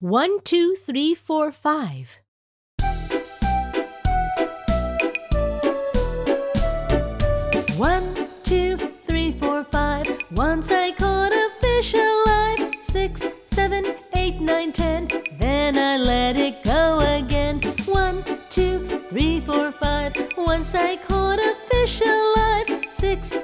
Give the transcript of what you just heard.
One, two, three, four, five. One, two, three, four, five. Once I caught a fish alive. Six, seven, eight, nine, ten. Then I let it go again. One, two, three, four, five. Once I caught a fish alive. Six.